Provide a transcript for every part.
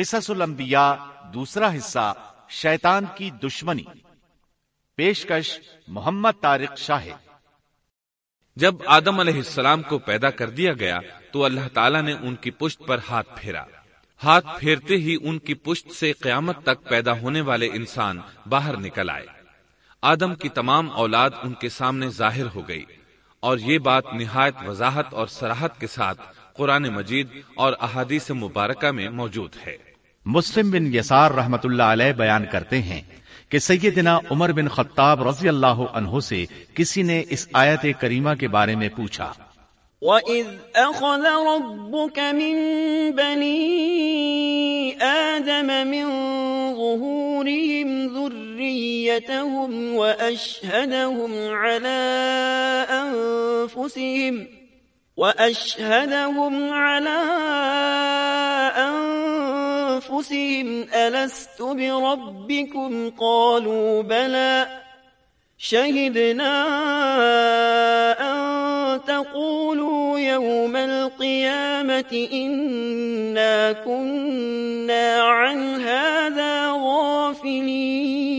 قصص الانبیاء، دوسرا حصہ، شیطان کی دشمنی۔ پیشکش، محمد طارق شاہد۔ جب آدم علیہ السلام کو پیدا کر دیا گیا، تو اللہ تعالیٰ نے ان کی پشت پر ہاتھ پھیرا۔ ہاتھ پھیرتے ہی ان کی پشت سے قیامت تک پیدا ہونے والے انسان باہر نکل آئے۔ آدم کی تمام اولاد ان کے سامنے ظاہر ہو گئی۔ اور یہ بات نہایت وضاحت اور سراحت کے ساتھ قرآن مجید اور احادیث مبارکہ میں موجود ہے۔ مسلم بن یسار رحمت اللہ علیہ بیان کرتے ہیں کہ سیدنا عمر بن خطاب رضی اللہ عنہ سے کسی نے اس آیت کریمہ کے بارے میں پوچھا۔ وَإِذْ أَخَذَ رَبُّكَ مِن بَنِي آدَمَ مِن ظُهُورِهِمْ ذُرِّيَّتَهُمْ وَأَشْهَدَهُمْ عَلَىٰ أَنفُسِهِمْ وَأَشْهَدَهُمْ عَلَىٰ أَنفُسِهِمْ أَلَسْتُ بِرَبِّكُمْ قَالُوا بَلَىٰ شَهِدْنَا أَن تقولوا يوم القيامة إنا كنا عن هذا غافلين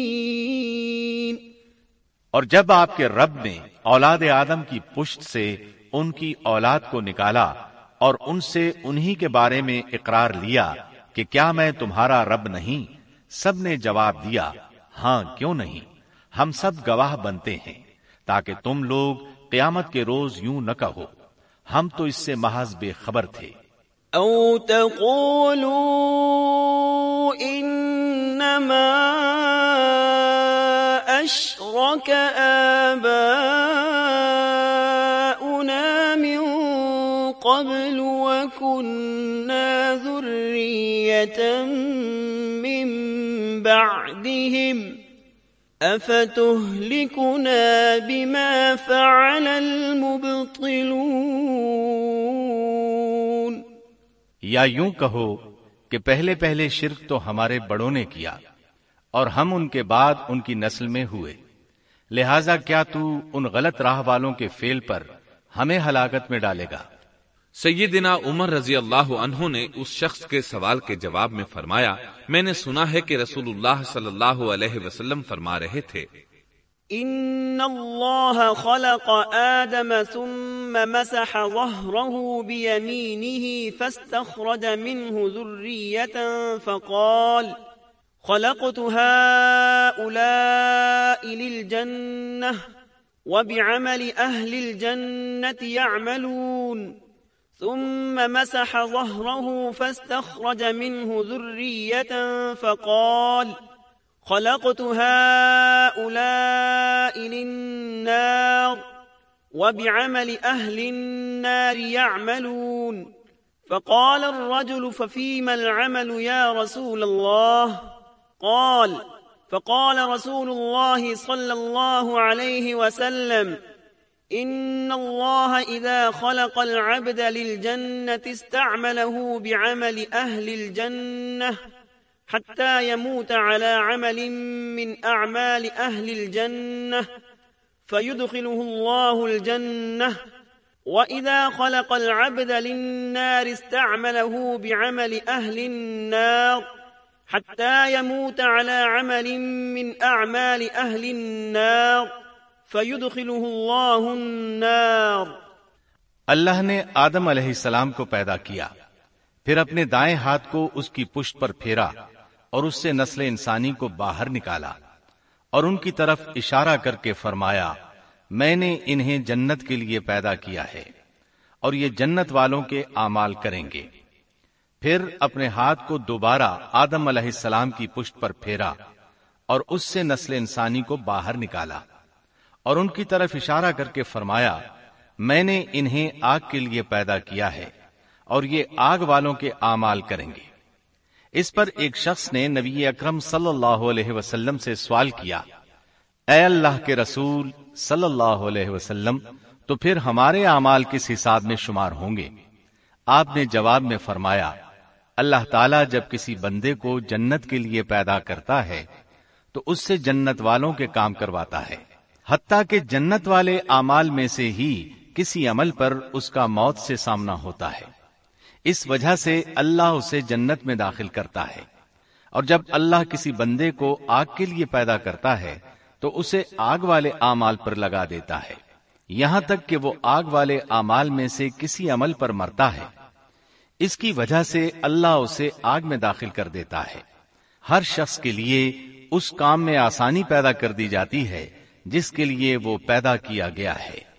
اور جب آپ کے رب نے اولاد آدم کی پشت سے ان کی اولاد کو نکالا اور ان سے انہی کے بارے میں اقرار لیا کہ کیا میں تمہارا رب نہیں؟ سب نے جواب دیا ہاں کیوں نہیں؟ ہم سب گواہ بنتے ہیں، تاکہ تم لوگ قیامت کے روز یوں نہ کہو۔ ہم تو اس سے محض بے خبر تھے۔ او تقولوا انما اشرك آباؤنا قبل وكنا ذرية من بعدهم افتهلكنا بما فعل المبطلون؟ یا یوں کہو کہ پہلے پہلے شرک تو ہمارے بڑوں نے کیا اور ہم ان کے بعد ان کی نسل میں ہوئے۔ لہذا کیا تو ان غلط راہ والوں کے فیل پر ہمیں ہلاکت میں ڈالے گا؟ سیدنا عمر رضی اللہ عنہ نے اس شخص کے سوال کے جواب میں فرمایا، میں نے سنا ہے کہ رسول اللہ صلی اللہ علیہ وسلم فرما رہے تھے۔ ان اللہ خلق آدم ثم مسح ظهره بيمينه فاستخرج منه ذرية فقال، خلقت هؤلاء للجنة وبعمل أهل الجنة يعملون۔ ثم مسح ظهره فاستخرج منه ذرية فقال، خلقت هؤلاء للنار، وبعمل أهل النار يعملون. فقال الرجل ففيما العمل يا رسول الله؟ قال، فقال رسول الله صلى الله عليه وسلم ان الله اذا خلق العبد للجنه استعمله بعمل اهل الجنه حتى يموت على عمل من اعمال اهل الجنه فيدخله الله الجنه واذا خلق العبد للنار استعمله بعمل اهل النار حتى يموت على عمل من اعمال اهل النار اللہ نے آدم علیہ السلام کو پیدا کیا، پھر اپنے دائیں ہاتھ کو اس کی پشت پر پھیرا اور اس سے نسل انسانی کو باہر نکالا اور ان کی طرف اشارہ کر کے فرمایا، میں نے انہیں جنت کے لیے پیدا کیا ہے اور یہ جنت والوں کے اعمال کریں گے۔ پھر اپنے ہاتھ کو دوبارہ آدم علیہ السلام کی پشت پر پھیرا اور اس سے نسل انسانی کو باہر نکالا۔ اور ان کی طرف اشارہ کر کے فرمایا، میں نے انہیں آگ کے لیے پیدا کیا ہے اور یہ آگ والوں کے اعمال کریں گے۔ اس پر ایک شخص نے نبی اکرم صلی اللہ علیہ وسلم سے سوال کیا، اے اللہ کے رسول صلی اللہ علیہ وسلم، تو پھر ہمارے اعمال کس حساب میں شمار ہوں گے؟ آپ نے جواب میں فرمایا، اللہ تعالیٰ جب کسی بندے کو جنت کے لیے پیدا کرتا ہے، تو اس سے جنت والوں کے کام کرواتا ہے۔ حتیٰ کہ جنت والے اعمال میں سے ہی کسی عمل پر اس کا موت سے سامنا ہوتا ہے۔ اس وجہ سے اللہ اسے جنت میں داخل کرتا ہے۔ اور جب اللہ کسی بندے کو آگ کے لیے پیدا کرتا ہے، تو اسے آگ والے اعمال پر لگا دیتا ہے۔ یہاں تک کہ وہ آگ والے اعمال میں سے کسی عمل پر مرتا ہے۔ اس کی وجہ سے اللہ اسے آگ میں داخل کر دیتا ہے۔ ہر شخص کے لیے اس کام میں آسانی پیدا کر دی جاتی ہے۔ جس کے لیے وہ پیدا کیا گیا ہے۔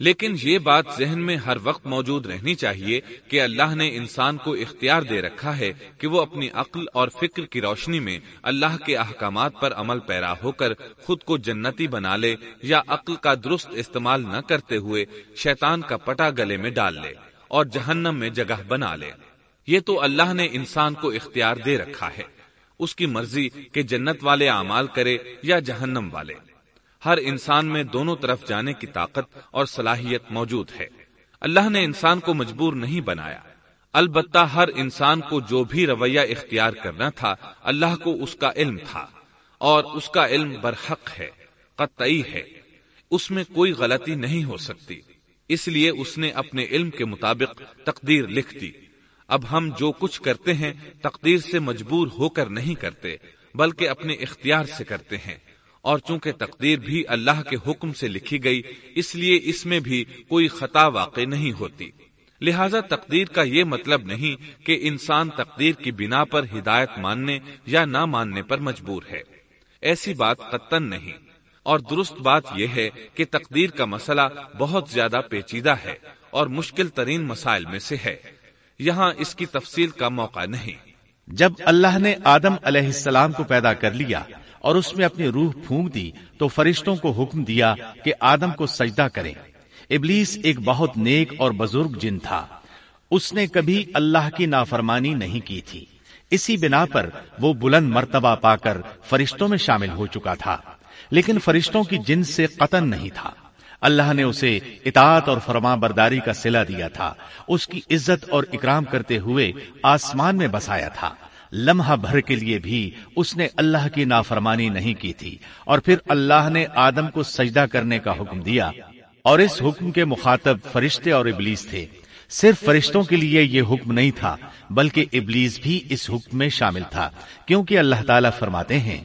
لیکن یہ بات ذہن میں ہر وقت موجود رہنی چاہیے کہ اللہ نے انسان کو اختیار دے رکھا ہے کہ وہ اپنی عقل اور فکر کی روشنی میں اللہ کے احکامات پر عمل پیرا ہو کر خود کو جنتی بنا لے یا عقل کا درست استعمال نہ کرتے ہوئے شیطان کا پٹا گلے میں ڈال لے اور جہنم میں جگہ بنا لے۔ یہ تو اللہ نے انسان کو اختیار دے رکھا ہے۔ اس کی مرضی کہ جنت والے اعمال کرے یا جہنم والے۔ ہر انسان میں دونوں طرف جانے کی طاقت اور صلاحیت موجود ہے۔ اللہ نے انسان کو مجبور نہیں بنایا۔ البتہ ہر انسان کو جو بھی رویہ اختیار کرنا تھا، اللہ کو اس کا علم تھا۔ اور اس کا علم برحق ہے، قطعی ہے۔ اس میں کوئی غلطی نہیں ہو سکتی۔ اس لیے اس نے اپنے علم کے مطابق تقدیر لکھ دی۔ اب ہم جو کچھ کرتے ہیں، تقدیر سے مجبور ہو کر نہیں کرتے، بلکہ اپنے اختیار سے کرتے ہیں۔ اور چونکہ تقدیر بھی اللہ کے حکم سے لکھی گئی، اس لیے اس میں بھی کوئی خطا واقع نہیں ہوتی۔ لہذا تقدیر کا یہ مطلب نہیں کہ انسان تقدیر کی بنا پر ہدایت ماننے یا نہ ماننے پر مجبور ہے۔ ایسی بات قطن نہیں۔ اور درست بات یہ ہے کہ تقدیر کا مسئلہ بہت زیادہ پیچیدہ ہے اور مشکل ترین مسائل میں سے ہے۔ یہاں اس کی تفصیل کا موقع نہیں۔ جب اللہ نے آدم علیہ السلام کو پیدا کر لیا اور اس میں اپنی روح پھونک دی، تو فرشتوں کو حکم دیا کہ آدم کو سجدہ کریں۔ ابلیس ایک بہت نیک اور بزرگ جن تھا۔ اس نے کبھی اللہ کی نافرمانی نہیں کی تھی۔ اسی بنا پر وہ بلند مرتبہ پا کر فرشتوں میں شامل ہو چکا تھا۔ لیکن فرشتوں کی جن سے قطن نہیں تھا۔ اللہ نے اسے اطاعت اور فرما برداری کا سلا دیا تھا۔ اس کی عزت اور اکرام کرتے ہوئے آسمان میں بسایا تھا۔ لمحہ بھر کے لیے بھی اس نے اللہ کی نافرمانی نہیں کی تھی اور پھر اللہ نے آدم کو سجدہ کرنے کا حکم دیا اور اس حکم کے مخاطب فرشتے اور ابلیس تھے۔ صرف فرشتوں کے لیے یہ حکم نہیں تھا، بلکہ ابلیس بھی اس حکم میں شامل تھا، کیونکہ اللہ تعالیٰ فرماتے ہیں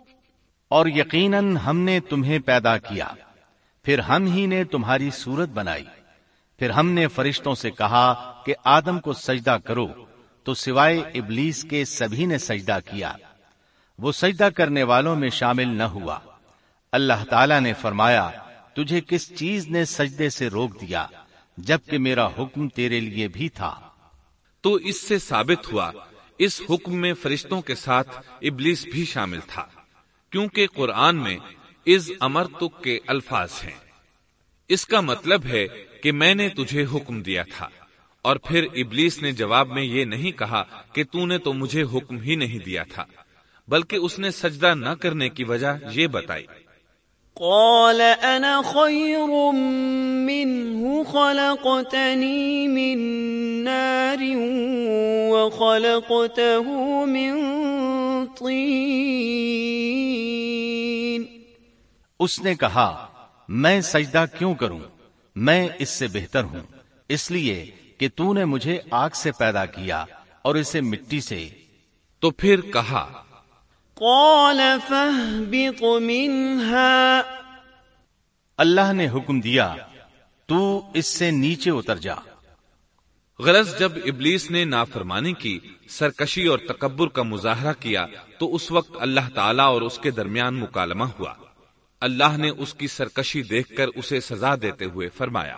اور یقیناً ہم نے تمہیں پیدا کیا۔ پھر ہم ہی نے تمہاری صورت بنائی۔ پھر ہم نے فرشتوں سے کہا کہ آدم کو سجدہ کرو۔ تو سوائے ابلیس کے سبھی نے سجدہ کیا۔ وہ سجدہ کرنے والوں میں شامل نہ ہوا۔ اللہ تعالی نے فرمایا، تجھے کس چیز نے سجدے سے روک دیا، جبکہ میرا حکم تیرے لیے بھی تھا۔ تو اس سے ثابت ہوا، اس حکم میں فرشتوں کے ساتھ ابلیس بھی شامل تھا۔ کیونکہ قرآن میں از امر تک کے الفاظ ہیں۔ اس کا مطلب ہے کہ میں نے تجھے حکم دیا تھا۔ اور پھر ابلیس نے جواب میں یہ نہیں کہا کہ تو نے تو مجھے حکم ہی نہیں دیا تھا، بلکہ اس نے سجدہ نہ کرنے کی وجہ یہ بتائی۔ قال انا خير منه، خلقتني من نار وخلقته من طين. اس نے کہا، میں سجدہ کیوں کروں؟ میں اس سے بہتر ہوں، اس لیے کہ تو نے مجھے آگ سے پیدا کیا اور اسے مٹی سے۔ تو پھر کہا قال فاهبط منها. اللہ نے حکم دیا تو اس سے نیچے اتر جا۔ غرض جب ابلیس نے نافرمانی کی سرکشی اور تکبر کا مظاہرہ کیا تو اس وقت اللہ تعالی اور اس کے درمیان مکالمہ ہوا۔ اللہ نے اس کی سرکشی دیکھ کر اسے سزا دیتے ہوئے فرمایا۔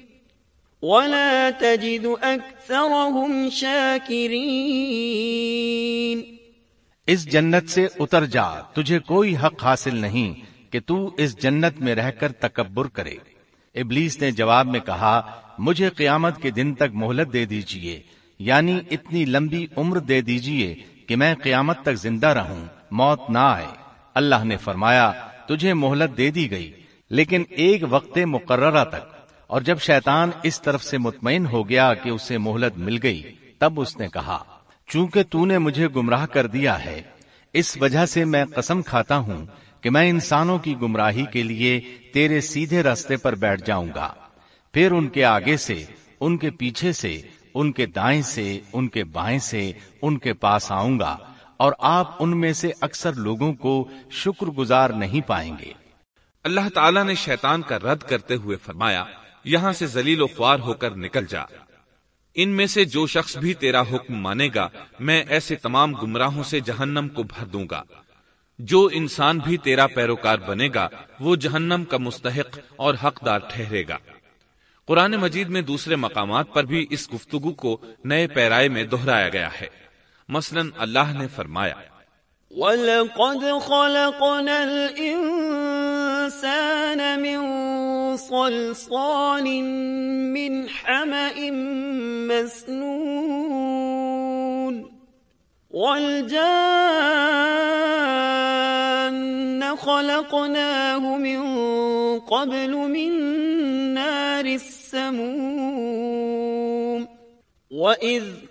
ولا تجد أكثرهم شاكرين اس جنت سے اتر جا، تجھے کوئی حق حاصل نہیں کہ تو اس جنت میں رہ کر تکبر کرے۔ ابلیس نے جواب میں کہا، مجھے قیامت کے دن تک مہلت دے دیجیے یعنی اتنی لمبی عمر دے دیجیے کہ میں قیامت تک زندہ رہوں، موت نہ آئے۔ اللہ نے فرمایا، تجھے مہلت دے دی گئی، لیکن ایک وقت مقررہ تک۔ اور جب شیطان اس طرف سے مطمئن ہو گیا کہ اسے مہلت مل گئی، تب اس نے کہا، چونکہ تو نے مجھے گمراہ کر دیا ہے، اس وجہ سے میں قسم کھاتا ہوں کہ میں انسانوں کی گمراہی کے لیے تیرے سیدھے راستے پر بیٹھ جاؤں گا۔ پھر ان کے آگے سے، ان کے پیچھے سے، ان کے دائیں سے، ان کے بائیں سے، ان کے پاس آؤں گا اور آپ ان میں سے اکثر لوگوں کو شکر گزار نہیں پائیں گے۔ اللہ تعالیٰ نے شیطان کا رد کرتے ہوئے فرمایا یہاں سے ذلیل و خوار ہو کر نکل جا۔ ان میں سے جو شخص بھی تیرا حکم مانے گا، میں ایسے تمام گمراہوں سے جہنم کو بھر دوں گا۔ جو انسان بھی تیرا پیروکار بنے گا، وہ جہنم کا مستحق اور حقدار ٹھہرے گا۔ قرآن مجید میں دوسرے مقامات پر بھی اس گفتگو کو نئے پیرائے میں دہرایا گیا ہے۔ مثلا اللہ نے فرمایا، وَلَقَدْ خَلَقْنَا الْإِنسَانَ مِنْ صَلْصَالٍ مِنْ حَمَإٍ مَسْنُونٍ وَالْجَانَّ خَلَقْنَاهُ مِنْ قَبْلُ مِنْ نَارِ السَّمُومِ وَإِذْ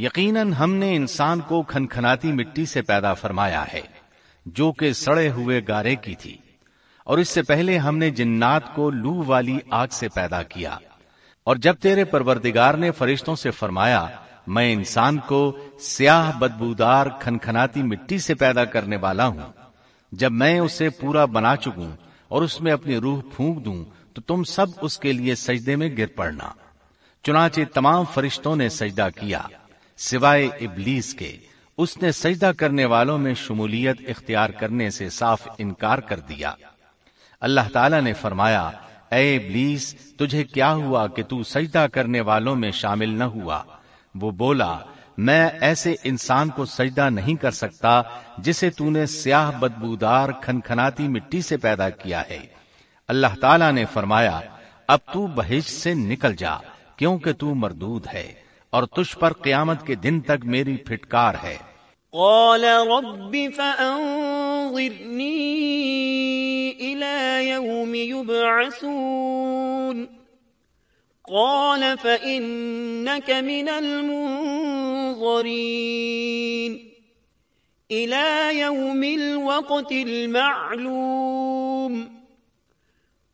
یقیناً ہم نے انسان کو کھنکھناتی مٹی سے پیدا فرمایا ہے، جو کہ سڑے ہوئے گارے کی تھی۔ اور اس سے پہلے ہم نے جنات کو لو والی آگ سے پیدا کیا۔ اور جب تیرے پروردگار نے فرشتوں سے فرمایا، میں انسان کو سیاہ بدبودار کھنکھناتی مٹی سے پیدا کرنے والا ہوں، جب میں اسے پورا بنا چکوں اور اس میں اپنی روح پھونک دوں، تو تم سب اس کے لیے سجدے میں گر پڑنا۔ چنانچہ تمام فرشتوں نے سجدہ کیا۔ سوائے ابلیس کے، اس نے سجدہ کرنے والوں میں شمولیت اختیار کرنے سے صاف انکار کر دیا۔ اللہ تعالی نے فرمایا، اے ابلیس، تجھے کیا ہوا کہ تو سجدہ کرنے والوں میں شامل نہ ہوا؟ وہ بولا، میں ایسے انسان کو سجدہ نہیں کر سکتا جسے تو نے سیاہ بدبودار کھنکھناتی مٹی سے پیدا کیا ہے۔ اللہ تعالی نے فرمایا، اب تو بہش سے نکل جا، کیونکہ تو مردود ہے۔ اور تجھ پر قیامت کے دن تک میری پھٹکار ہے۔ قال رب فأنظرني إلى يوم يبعثون۔ قال فإنك من المنظرين۔ إلى يوم الوقت المعلوم۔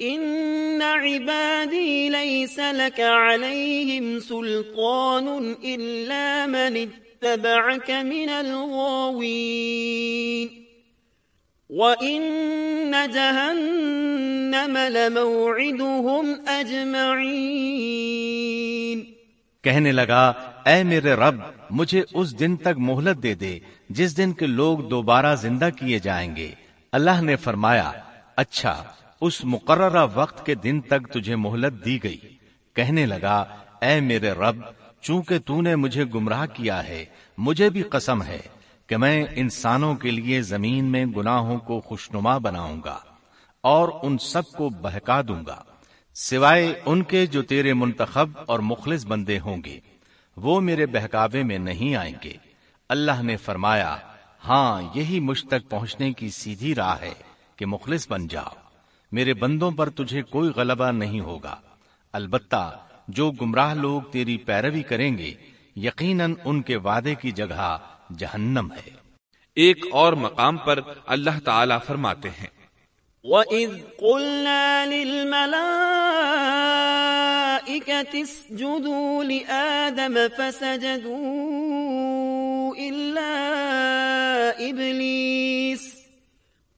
ان عبادي ليس لك عليهم سلطان الا من اتبعك من الغاوين وان جهنم لموعدهم اجمعين کہنے لگا، اے میرے رب، مجھے اس دن تک مہلت دے دے، جس دن کے لوگ دوبارہ زندہ کیے جائیں گے۔ اللہ نے فرمایا اچھا اس مقررہ وقت کے دن تک تجھے مہلت دی گئی۔ کہنے لگا، اے میرے رب، چونکہ تو نے مجھے گمراہ کیا ہے، مجھے بھی قسم ہے کہ میں انسانوں کے لیے زمین میں گناہوں کو خوشنما بناؤں گا اور ان سب کو بہکا دوں گا۔ سوائے ان کے جو تیرے منتخب اور مخلص بندے ہوں گے، وہ میرے بہکاوے میں نہیں آئیں گے۔ اللہ نے فرمایا ہاں یہی مجھ تک پہنچنے کی سیدھی راہ ہے کہ مخلص بن جاؤ۔ میرے بندوں پر تجھے کوئی غلبہ نہیں ہوگا۔ البتہ جو گمراہ لوگ تیری پیروی کریں گے یقیناً ان کے وعدے کی جگہ جہنم ہے۔ ایک اور مقام پر اللہ تعالی فرماتے ہیں۔ وَإِذْ قُلْنَا لِلْمَلَائِكَةِ اسْجُدُوا لِآدَمَ فَسَجَدُوا إِلَّا إِبْلِيسَ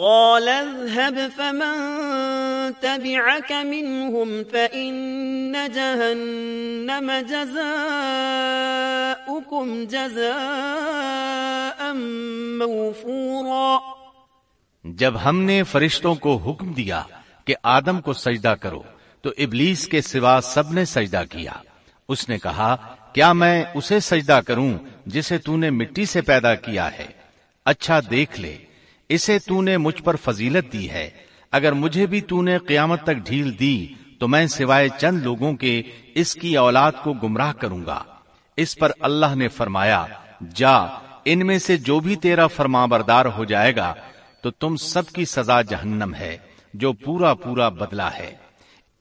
قال اذهب فمن تبعك منهم فإن جهنم جزاؤكم جزاء موفورا۔ جب ہم نے فرشتوں کو حکم دیا کہ آدم کو سجدہ کرو، تو ابلیس کے سوا سب نے سجدہ کیا۔ اس نے کہا، کیا میں اسے سجدہ کروں جسے تو نے مٹی سے پیدا کیا ہے؟ اچھا دیکھ لے۔ اسے تو نے مجھ پر فضیلت دی ہے۔ اگر مجھے بھی تو نے قیامت تک ڈھیل دی، تو میں سوائے چند لوگوں کے اس کی اولاد کو گمراہ کروں گا۔ اس پر اللہ نے فرمایا، جا، ان میں سے جو بھی تیرا فرما بردار ہو جائے گا، تو تم سب کی سزا جہنم ہے، جو پورا پورا بدلہ ہے۔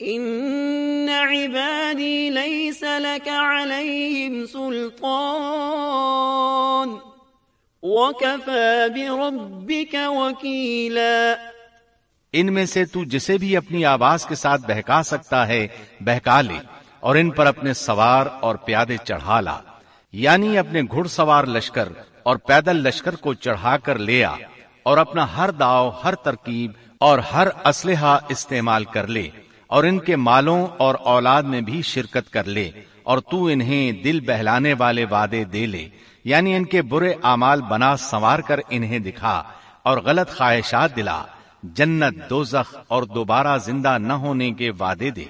ان عبادی لیس لك عليهم سلطان وكفى بربك وكيلا ان میں سے تو جسے بھی اپنی آواز کے ساتھ بہکا سکتا ہے، بہکا لے، اور ان پر اپنے سوار اور پیادے چڑھا لا۔ یعنی اپنے گھڑ سوار لشکر اور پیدل لشکر کو چڑھا کر لیا اور اپنا ہر داؤ، ہر ترکیب اور ہر اسلحہ استعمال کر لے۔ اور ان کے مالوں اور اولاد میں بھی شرکت کر لے، اور تو انہیں دل بہلانے والے وعدے دے لے۔ یعنی ان کے برے اعمال بنا سنوار کر انہیں دکھا اور غلط خواہشات دلا۔ جنت دوزخ اور دوبارہ زندہ نہ ہونے کے وعدے دے۔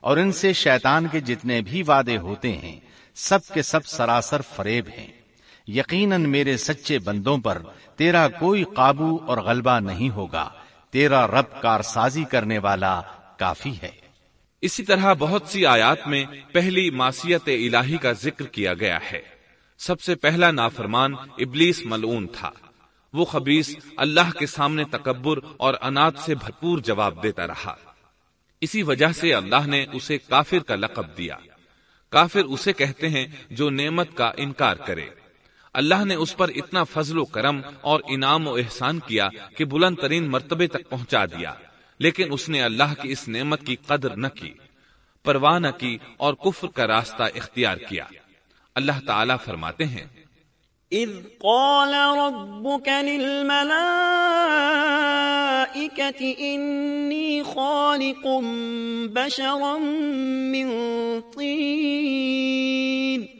اور ان سے شیطان کے جتنے بھی وعدے ہوتے ہیں، سب کے سب سراسر فریب ہیں۔ یقیناً میرے سچے بندوں پر تیرا کوئی قابو اور غلبہ نہیں ہوگا۔ تیرا رب کارسازی کرنے والا کافی ہے۔ اسی طرح بہت سی آیات میں پہلی معصیت الہی کا ذکر کیا گیا ہے۔ سب سے پہلا نافرمان ابلیس ملعون تھا۔ وہ خبیص اللہ کے سامنے تکبر اور انات سے بھرپور جواب دیتا رہا۔ اسی وجہ سے اللہ نے اسے کافر کا لقب دیا۔ کافر اسے کہتے ہیں جو نعمت کا انکار کرے۔ اللہ نے اس پر اتنا فضل و کرم اور انعام و احسان کیا کہ بلند ترین مرتبے تک پہنچا دیا۔ لیکن اس نے اللہ کی اس نعمت کی قدر نہ کی، پرواہ نہ کی اور کفر کا راستہ اختیار کیا۔ اللہ تعالیٰ فرماتے ہیں، اذ قال ربك للملائكة انی خالق بشرا من طین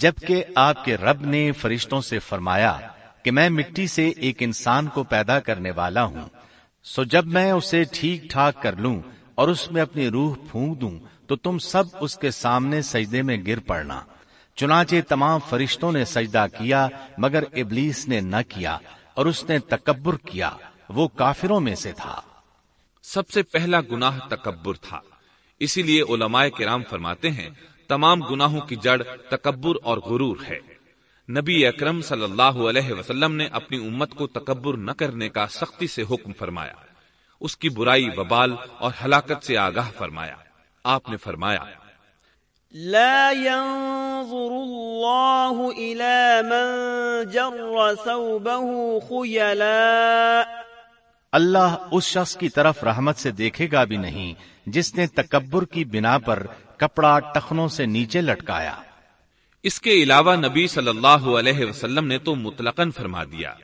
جبکہ آپ کے رب نے فرشتوں سے فرمایا کہ میں مٹی سے ایک انسان کو پیدا کرنے والا ہوں، سو جب میں اسے ٹھیک ٹھاک کر لوں اور اس میں اپنی روح پھونک دوں، تو تم سب اس کے سامنے سجدے میں گر پڑنا۔ چنانچہ تمام فرشتوں نے سجدہ کیا، مگر ابلیس نے نہ کیا اور اس نے تکبر کیا، وہ کافروں میں سے تھا۔ سب سے پہلا گناہ تکبر تھا۔ اسی لیے علماء کرام فرماتے ہیں تمام گناہوں کی جڑ تکبر اور غرور ہے۔ نبی اکرم صلی اللہ علیہ وسلم نے اپنی امت کو تکبر نہ کرنے کا سختی سے حکم فرمایا۔ اس کی برائی وبال اور ہلاکت سے آگاہ فرمایا۔ آپ نے فرمایا لا ينظر الله الى من جر ثوبه خيلا اللہ اس شخص کی طرف رحمت سے دیکھے گا بھی نہیں جس نے تکبر کی بنا پر کپڑا ٹخنوں سے نیچے لٹکایا۔ اس کے علاوہ نبی صلی اللہ علیہ وسلم نے تو مطلقاً فرما دیا۔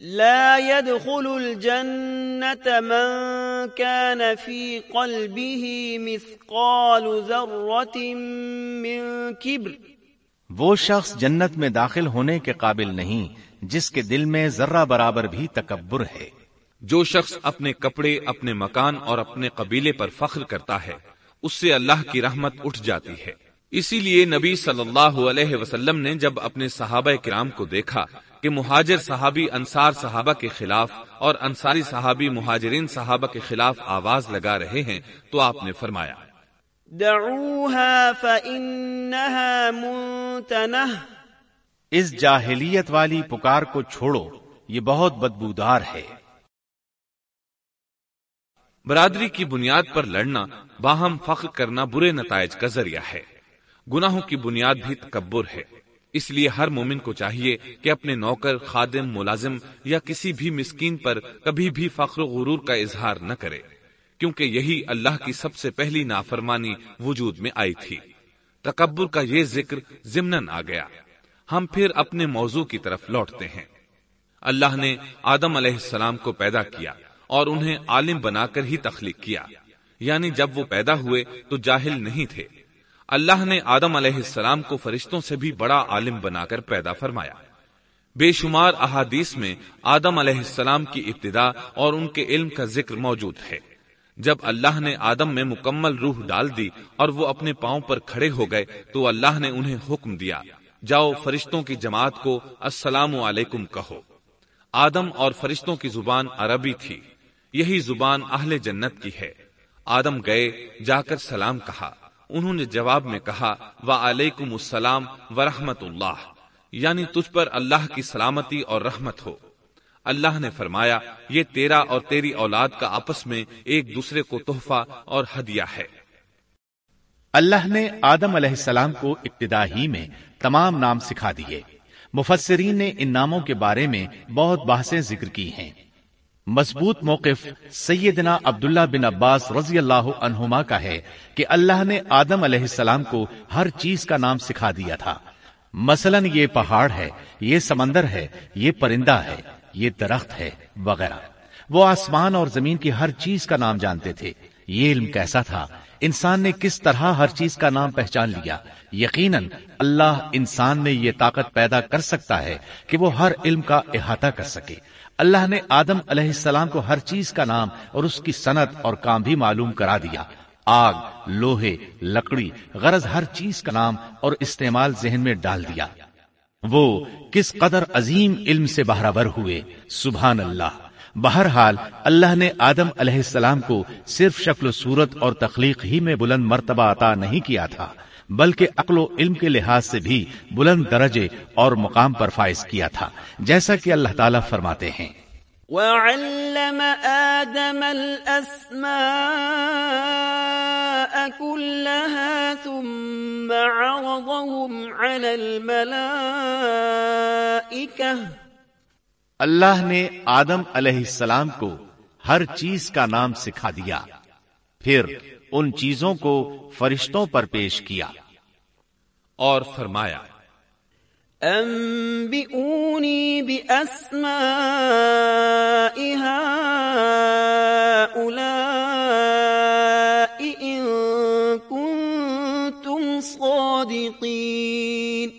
لا يدخل الجنة من كان في قلبه مثقال ذرة من كبر۔ وہ شخص جنت میں داخل ہونے کے قابل نہیں جس کے دل میں ذرہ برابر بھی تکبر ہے۔ جو شخص اپنے کپڑے اپنے مکان اور اپنے قبیلے پر فخر کرتا ہے اس سے اللہ کی رحمت اٹھ جاتی ہے۔ اسی لیے نبی صلی اللہ علیہ وسلم نے جب اپنے صحابہ کرام کو دیکھا کہ مہاجر صحابی انصار صحابہ کے خلاف اور انصاری صحابی مہاجرین صحابہ کے خلاف آواز لگا رہے ہیں تو آپ نے فرمایا۔ اس جاہلیت والی پکار کو چھوڑو یہ بہت بدبودار ہے۔ برادری کی بنیاد پر لڑنا، باہم فخر کرنا برے نتائج کا ذریعہ ہے۔ گناہوں کی بنیاد بھی تکبر ہے۔ اس لیے ہر مومن کو چاہیے کہ اپنے نوکر، خادم، ملازم یا کسی بھی مسکین پر کبھی بھی فخر و غرور کا اظہار نہ کرے۔ کیونکہ یہی اللہ کی سب سے پہلی نافرمانی وجود میں آئی تھی۔ تکبر کا یہ ذکر ضمن آ گیا۔ ہم پھر اپنے موضوع کی طرف لوٹتے ہیں۔ اللہ نے آدم علیہ السلام کو پیدا کیا۔ اور انہیں عالم بنا کر ہی تخلیق کیا۔ یعنی جب وہ پیدا ہوئے تو جاہل نہیں تھے۔ اللہ نے آدم علیہ السلام کو فرشتوں سے بھی بڑا عالم بنا کر پیدا فرمایا۔ بے شمار احادیث میں آدم علیہ السلام کی ابتدا اور ان کے علم کا ذکر موجود ہے۔ جب اللہ نے آدم میں مکمل روح ڈال دی اور وہ اپنے پاؤں پر کھڑے ہو گئے تو اللہ نے انہیں حکم دیا، جاؤ فرشتوں کی جماعت کو السلام علیکم کہو۔ آدم اور فرشتوں کی زبان عربی تھی۔ یہی زبان اہل جنت کی ہے۔ آدم گئے جا کر سلام کہا۔ انہوں نے جواب میں کہا و علیکم السلام و رحمت اللہ۔ یعنی تجھ پر اللہ کی سلامتی اور رحمت ہو۔ اللہ نے فرمایا، یہ تیرا اور تیری اولاد کا آپس میں ایک دوسرے کو تحفہ اور ہدیہ ہے۔ اللہ نے آدم علیہ السلام کو ابتدا ہی میں تمام نام سکھا دیے۔ مفسرین نے ان ناموں کے بارے میں بہت بحثیں ذکر کی ہیں۔ مضبوط موقف سیدنا عبداللہ بن عباس رضی اللہ عنہما کا ہے کہ اللہ نے آدم علیہ السلام کو ہر چیز کا نام سکھا دیا تھا۔ مثلا یہ پہاڑ ہے، یہ سمندر ہے، یہ پرندہ ہے، یہ درخت ہے، وغیرہ۔ وہ آسمان اور زمین کی ہر چیز کا نام جانتے تھے۔ یہ علم کیسا تھا؟ انسان نے کس طرح ہر چیز کا نام پہچان لیا؟ یقیناً اللہ انسان میں یہ طاقت پیدا کر سکتا ہے کہ وہ ہر علم کا احاطہ کر سکے۔ اللہ نے آدم علیہ السلام کو ہر چیز کا نام اور اس کی صنعت اور کام بھی معلوم کرا دیا۔ آگ، لوہے، لکڑی، غرض ہر چیز کا نام اور استعمال ذہن میں ڈال دیا۔ وہ کس قدر عظیم علم سے بہرابر ہوئے۔ سبحان اللہ۔ بہرحال، اللہ نے آدم علیہ السلام کو صرف شکل و صورت اور تخلیق ہی میں بلند مرتبہ عطا نہیں کیا تھا۔ بلکہ عقل و علم کے لحاظ سے بھی بلند درجے اور مقام پر فائز کیا تھا جیسا کہ اللہ تعالیٰ فرماتے ہیں۔ وعلم آدم الأسماء كلها ثم عرضهم على الملائكة۔ اللہ نے آدم علیہ السلام کو ہر چیز کا نام سکھا دیا پھر ان چیزوں کو فرشتوں پر پیش کیا۔ اور فرمایا انبئونی بأسماء هؤلاء ان کنتم صادقین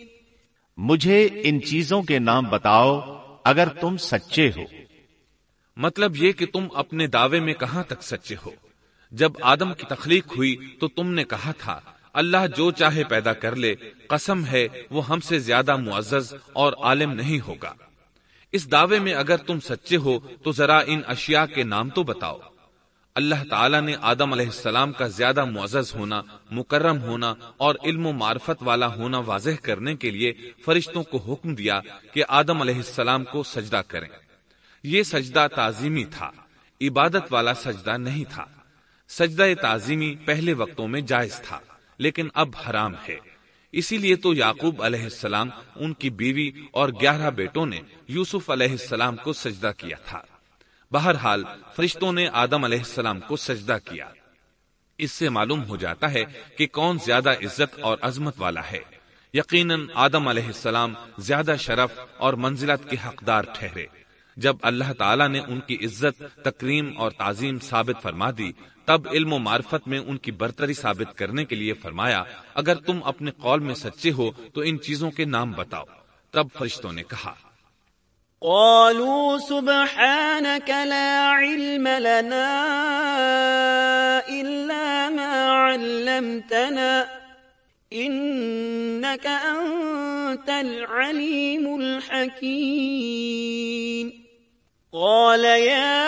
مجھے ان چیزوں کے نام بتاؤ اگر تم سچے ہو۔ مطلب یہ کہ تم اپنے دعوے میں کہاں تک سچے ہو؟ جب آدم کی تخلیق ہوئی تو تم نے کہا تھا اللہ جو چاہے پیدا کر لے، قسم ہے، وہ ہم سے زیادہ معزز اور عالم نہیں ہوگا۔ اس دعوے میں اگر تم سچے ہو، تو ذرا ان اشیاء کے نام تو بتاؤ۔ اللہ تعالیٰ نے آدم علیہ السلام کا زیادہ معزز ہونا، مکرم ہونا اور علم و معرفت والا ہونا واضح کرنے کے لیے فرشتوں کو حکم دیا کہ آدم علیہ السلام کو سجدہ کریں۔ یہ سجدہ تعظیمی تھا، عبادت والا سجدہ نہیں تھا۔ سجدہ تعظیمی پہلے وقتوں میں جائز تھا۔ لیکن اب حرام ہے۔ اسی لیے تو یعقوب علیہ السلام، ان کی بیوی اور گیارہ بیٹوں نے یوسف علیہ السلام کو سجدہ کیا تھا۔ بہرحال، فرشتوں نے آدم علیہ السلام کو سجدہ کیا۔ اس سے معلوم ہو جاتا ہے کہ کون زیادہ عزت اور عظمت والا ہے۔ یقیناً، آدم علیہ السلام زیادہ شرف اور منزلت کے حقدار ٹھہرے۔ جب اللہ تعالیٰ نے ان کی عزت، تکریم اور تعظیم ثابت فرما دی تب علم و معرفت میں ان کی برتری ثابت کرنے کے لیے فرمایا، اگر تم اپنے قول میں سچے ہو تو ان چیزوں کے نام بتاؤ۔ تب فرشتوں نے کہا، قالوا سبحانك لا علم لنا إلا ما علمتنا، إنك أنت العليم الحكيم۔ قال يا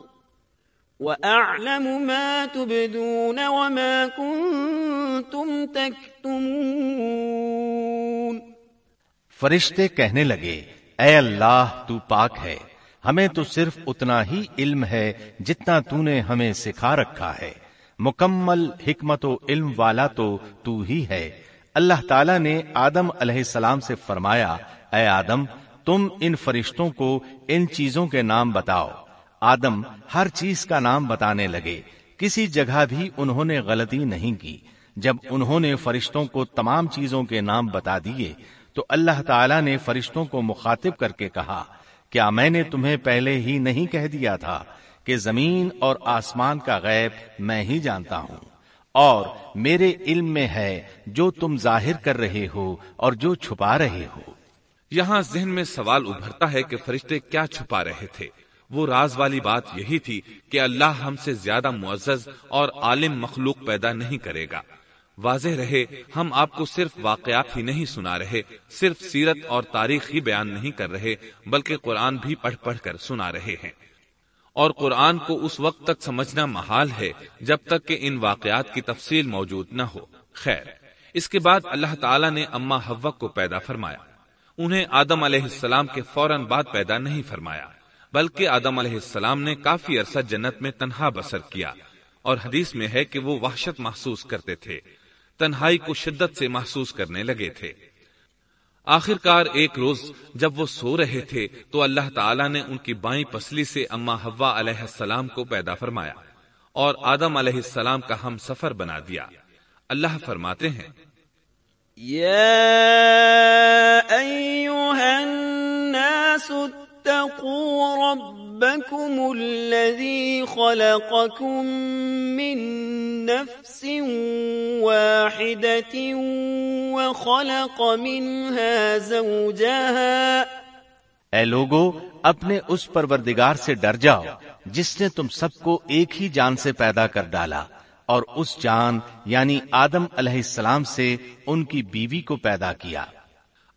وأعلم ما تبدون وما كنتم تكتمون فرشتے کہنے لگے، اے اللہ، تو پاک ہے۔ ہمیں تو صرف اتنا ہی علم ہے جتنا تو نے ہمیں سکھا رکھا ہے۔ مکمل حکمت و علم والا تو تو ہی ہے۔ اللہ تعالیٰ نے آدم علیہ السلام سے فرمایا، اے آدم، تم ان فرشتوں کو ان چیزوں کے نام بتاؤ۔ آدم ہر چیز کا نام بتانے لگے۔ کسی جگہ بھی انہوں نے غلطی نہیں کی۔ جب انہوں نے فرشتوں کو تمام چیزوں کے نام بتا دیے، تو اللہ تعالیٰ نے فرشتوں کو مخاطب کر کے کہا، کیا میں نے تمہیں پہلے ہی نہیں کہہ دیا تھا کہ زمین اور آسمان کا غیب میں ہی جانتا ہوں؟ اور میرے علم میں ہے جو تم ظاہر کر رہے ہو اور جو چھپا رہے ہو۔ یہاں ذہن میں سوال ابھرتا ہے کہ فرشتے کیا چھپا رہے تھے۔ وہ راز والی بات یہی تھی کہ اللہ ہم سے زیادہ معزز اور عالم مخلوق پیدا نہیں کرے گا۔ واضح رہے، ہم آپ کو صرف واقعات ہی نہیں سنا رہے، صرف سیرت اور تاریخ ہی بیان نہیں کر رہے، بلکہ قرآن بھی پڑھ پڑھ کر سنا رہے ہیں۔ اور قرآن کو اس وقت تک سمجھنا محال ہے جب تک کہ ان واقعات کی تفصیل موجود نہ ہو۔ خیر، اس کے بعد اللہ تعالیٰ نے اما حوق کو پیدا فرمایا۔ انہیں آدم علیہ السلام کے فوراً بعد پیدا نہیں فرمایا۔ بلکہ آدم علیہ السلام نے کافی عرصہ جنت میں تنہا بسر کیا اور حدیث میں ہے کہ وہ وحشت محسوس کرتے تھے، تنہائی کو شدت سے محسوس کرنے لگے تھے۔ آخر کار ایک روز جب وہ سو رہے تھے تو اللہ تعالیٰ نے ان کی بائیں پسلی سے اما ہوا علیہ السلام کو پیدا فرمایا اور آدم علیہ السلام کا ہم سفر بنا دیا۔ اللہ فرماتے ہیں الناس اتقوا ربكم الذي خلقكم من نفس واحدة وخلق منها زوجها اے لوگو، اپنے اس پروردگار سے ڈر جاؤ، جس نے تم سب کو ایک ہی جان سے پیدا کر ڈالا، اور اس جان یعنی آدم علیہ السلام سے، ان کی بیوی کو پیدا کیا۔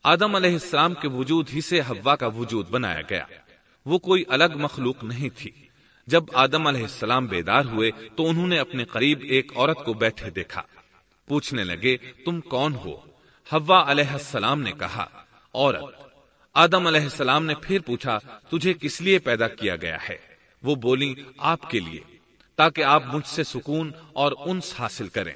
آدم علیہ السلام کے وجود ہی سے ہوا کا وجود بنایا گیا۔ وہ کوئی الگ مخلوق نہیں تھی۔ جب آدم علیہ السلام بیدار ہوئے تو انہوں نے اپنے قریب ایک عورت کو بیٹھے دیکھا۔ پوچھنے لگے، تم کون ہو؟ ہوا علیہ السلام نے کہا، عورت۔ آدم علیہ السلام نے پھر پوچھا، تجھے کس لیے پیدا کیا گیا ہے؟ وہ بولی آپ کے لیے، تاکہ آپ مجھ سے سکون اور انس حاصل کریں۔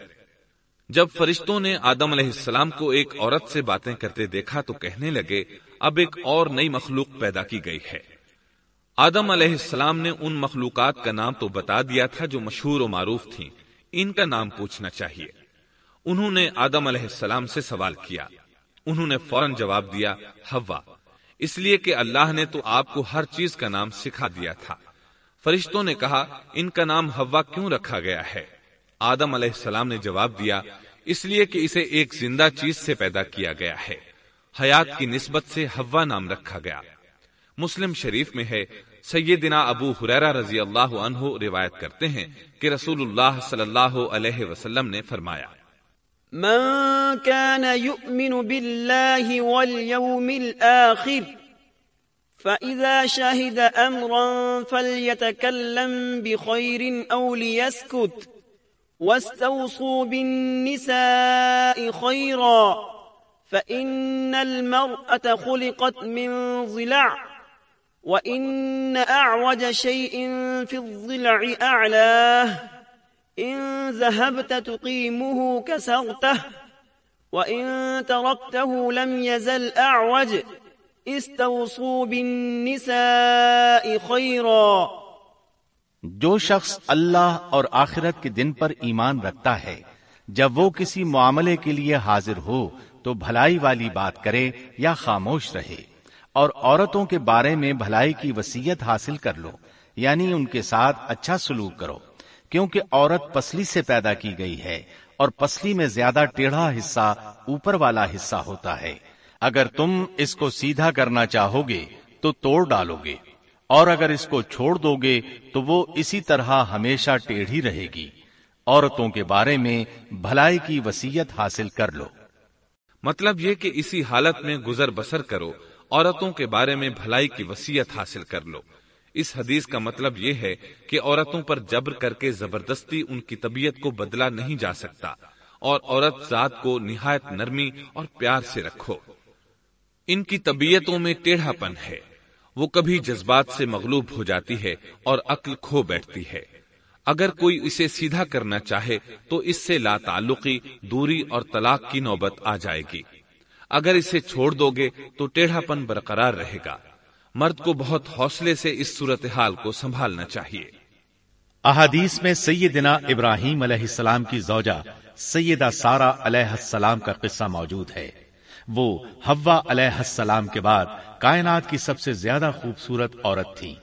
جب فرشتوں نے آدم علیہ السلام کو ایک عورت سے باتیں کرتے دیکھا تو کہنے لگے، اب ایک اور نئی مخلوق پیدا کی گئی ہے۔ آدم علیہ السلام نے ان مخلوقات کا نام تو بتا دیا تھا جو مشہور و معروف تھیں۔ ان کا نام پوچھنا چاہیے۔ انہوں نے آدم علیہ السلام سے سوال کیا۔ انہوں نے فوراً جواب دیا ہوا اس لیے کہ اللہ نے تو آپ کو ہر چیز کا نام سکھا دیا تھا۔ فرشتوں نے کہا، ان کا نام ہوا کیوں رکھا گیا ہے؟ آدم علیہ السلام نے جواب دیا، اس لیے کہ اسے ایک زندہ چیز سے پیدا کیا گیا ہے۔ حیات کی نسبت سے ہوا نام رکھا گیا۔ مسلم شریف میں ہے، سیدنا ابو حریرہ رضی اللہ عنہ روایت کرتے ہیں کہ رسول اللہ صلی اللہ علیہ وسلم نے فرمایا، من كان يؤمن بالله واليوم الآخر فإذا شهد أمرا فليتكلم بخير أو ليسكت واستوصوا بالنساء خيرا فإن المرأة خلقت من ضلع وإن أعوج شيء في الضلع أعلاه إن ذهبت تقيمه كسرته وإن تركته لم يزل أعوج استوصوا بالنساء خيرا جو شخص اللہ اور آخرت کے دن پر ایمان رکھتا ہے، جب وہ کسی معاملے کے لیے حاضر ہو، تو بھلائی والی بات کرے یا خاموش رہے، اور عورتوں کے بارے میں بھلائی کی وسیعت حاصل کر لو یعنی ان کے ساتھ اچھا سلوک کرو، کیونکہ عورت پسلی سے پیدا کی گئی ہے، اور پسلی میں زیادہ ٹیڑھا حصہ اوپر والا حصہ ہوتا ہے۔ اگر تم اس کو سیدھا کرنا چاہو گے، تو توڑ ڈالو گے۔ اور اگر اس کو چھوڑ دو گے تو وہ اسی طرح ہمیشہ ٹیڑھی رہے گی۔ عورتوں کے بارے میں بھلائی کی وسیعت حاصل کر لو۔ مطلب یہ کہ اسی حالت میں گزر بسر کرو، عورتوں کے بارے میں بھلائی کی وسیعت حاصل کر لو۔ اس حدیث کا مطلب یہ ہے کہ عورتوں پر جبر کر کے زبردستی ان کی طبیعت کو بدلا نہیں جا سکتا، اور عورت ذات کو نہایت نرمی اور پیار سے رکھو۔ ان کی طبیعتوں میں ٹیڑھا پن ہے۔ وہ کبھی جذبات سے مغلوب ہو جاتی ہے اور عقل کھو بیٹھتی ہے۔ اگر کوئی اسے سیدھا کرنا چاہے تو اس سے لا تعلقی دوری اور طلاق کی نوبت آ جائے گی۔ اگر اسے چھوڑ دو گے تو ٹیڑھا پن برقرار رہے گا۔ مرد کو بہت حوصلے سے اس صورتحال کو سنبھالنا چاہیے۔ احادیث میں سیدنا ابراہیم علیہ السلام کی زوجہ سیدہ سارا علیہ السلام کا قصہ موجود ہے۔ وہ ہوا علیہ السلام کے بعد کائنات کی سب سے زیادہ خوبصورت عورت تھی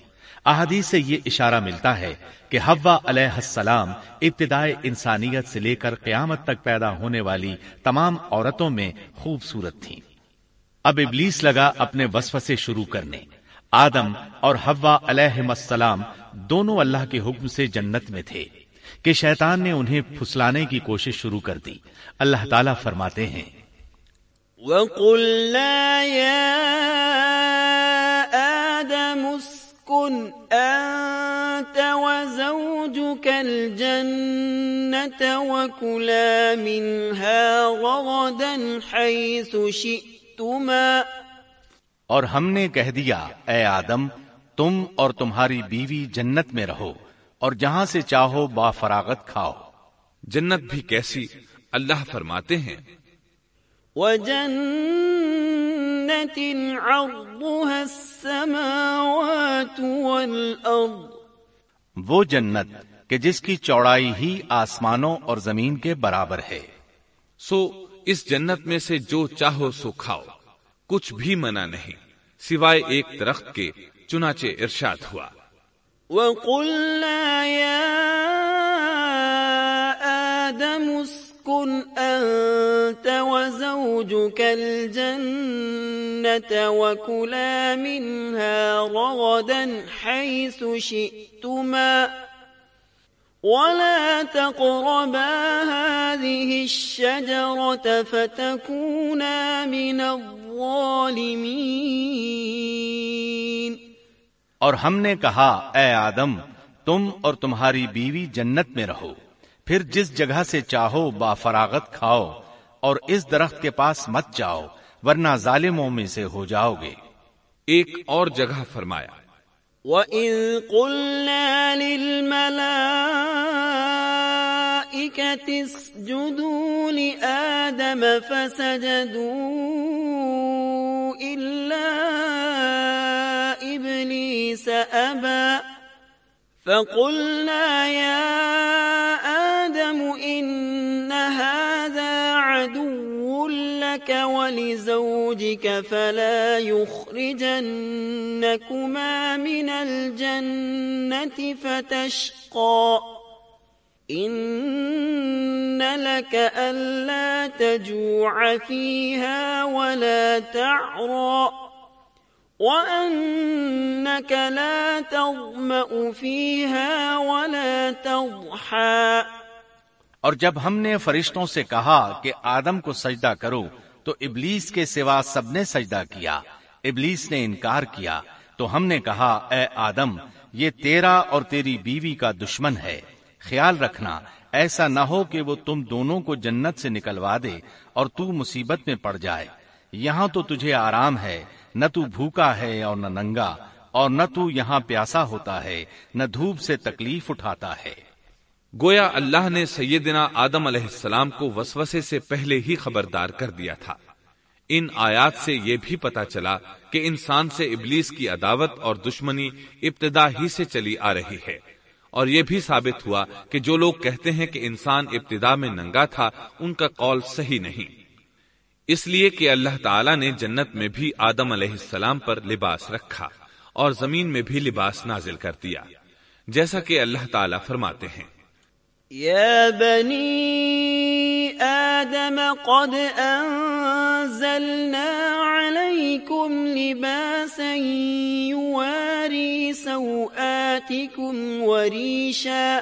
احادیث سے یہ اشارہ ملتا ہے کہ ہوا علیہ السلام ابتدائے انسانیت سے لے کر قیامت تک پیدا ہونے والی تمام عورتوں میں خوبصورت تھیں۔ اب ابلیس لگا اپنے وصف سے شروع کرنے۔ آدم اور ہوا علیہ السلام دونوں اللہ کے حکم سے جنت میں تھے کہ شیطان نے انہیں پھسلانے کی کوشش شروع کر دی۔ اللہ تعالیٰ فرماتے ہیں وَقُلْنَا يَا آدَمُ اسْكُنْ أَنْتَ وَزَوْجُكَ الْجَنَّةَ وَكُلَا مِنْهَا رَغَدًا حَيْثُ شِئْتُمَا اور ہم نے کہہ دیا، اے آدم، تم اور تمہاری بیوی جنت میں رہو اور جہاں سے چاہو با فراغت کھاؤ۔ جنت بھی کیسی؟ اللہ فرماتے ہیں وجنة عرضها السماوات والأرض. وہ جنت کہ جس کی چوڑائی ہی آسمانوں اور زمین کے برابر ہے۔ سو اس جنت میں سے جو چاہو سو کھاؤ کچھ بھی منع نہیں سوائے ایک درخت کے چنانچہ ارشاد ہوا۔ وقلنا يا آدم اسكن أنت وزوجك الجنة وكلا منها رغدا حيث شئتما ولا تقربا هذه الشجرة فتكونا من الظالمين اور ہم نے کہا، اے آدم، تم اور تمہاری بیوی جنت میں رہو۔ پھر جس جگہ سے چاہو با فراغت کھاؤ اور اس درخت کے پاس مت جاؤ ورنہ ظالموں میں سے ہو جاؤ گے۔ ایک اور جگہ فرمایا وَإِذْ قُلْنَا لِلْمَلَائِكَةِ اسْجُدُوا لِآدَمَ فَسَجَدُوا إِلَّا إِبْلِيسَ أَبَى فَقُلْنَا يَا لَكَ وَلِزَوْجِكَ فَلَا يُخْرِجَنَّكُمَا مِنَ الْجَنَّةِ فَتَشْقَى. إِنَّ لَكَ أَلَّا تَجُوعَ فِيهَا وَلَا تَعْرَى. وَأَنَّكَ لَا تَظْمَأُ فِيهَا وَلَا تَضْحَى. اور جب ہم نے فرشتوں سے کہا کہ آدم کو سجدہ کرو تو ابلیس کے سوا سب نے سجدہ کیا۔ ابلیس نے انکار کیا۔ تو ہم نے کہا، اے آدم، یہ تیرا اور تیری بیوی کا دشمن ہے۔ خیال رکھنا، ایسا نہ ہو کہ وہ تم دونوں کو جنت سے نکلوا دے اور تو مصیبت میں پڑ جائے۔ یہاں تو تجھے آرام ہے، نہ تو بھوکا ہے اور نہ ننگا، اور نہ تو یہاں پیاسا ہوتا ہے، نہ دھوپ سے تکلیف اٹھاتا ہے۔ گویا اللہ نے سیدنا آدم علیہ السلام کو وسوسے سے پہلے ہی خبردار کر دیا تھا۔ ان آیات سے یہ بھی پتا چلا کہ انسان سے ابلیس کی عداوت اور دشمنی ابتدا ہی سے چلی آ رہی ہے۔ اور یہ بھی ثابت ہوا کہ جو لوگ کہتے ہیں کہ انسان ابتدا میں ننگا تھا، ان کا قول صحیح نہیں۔ اس لیے کہ اللہ تعالی نے جنت میں بھی آدم علیہ السلام پر لباس رکھا اور زمین میں بھی لباس نازل کر دیا۔ جیسا کہ اللہ تعالی فرماتے ہیں۔ يا بني آدم قد أنزلنا عليكم لباسا يواري سوآتكم وريشا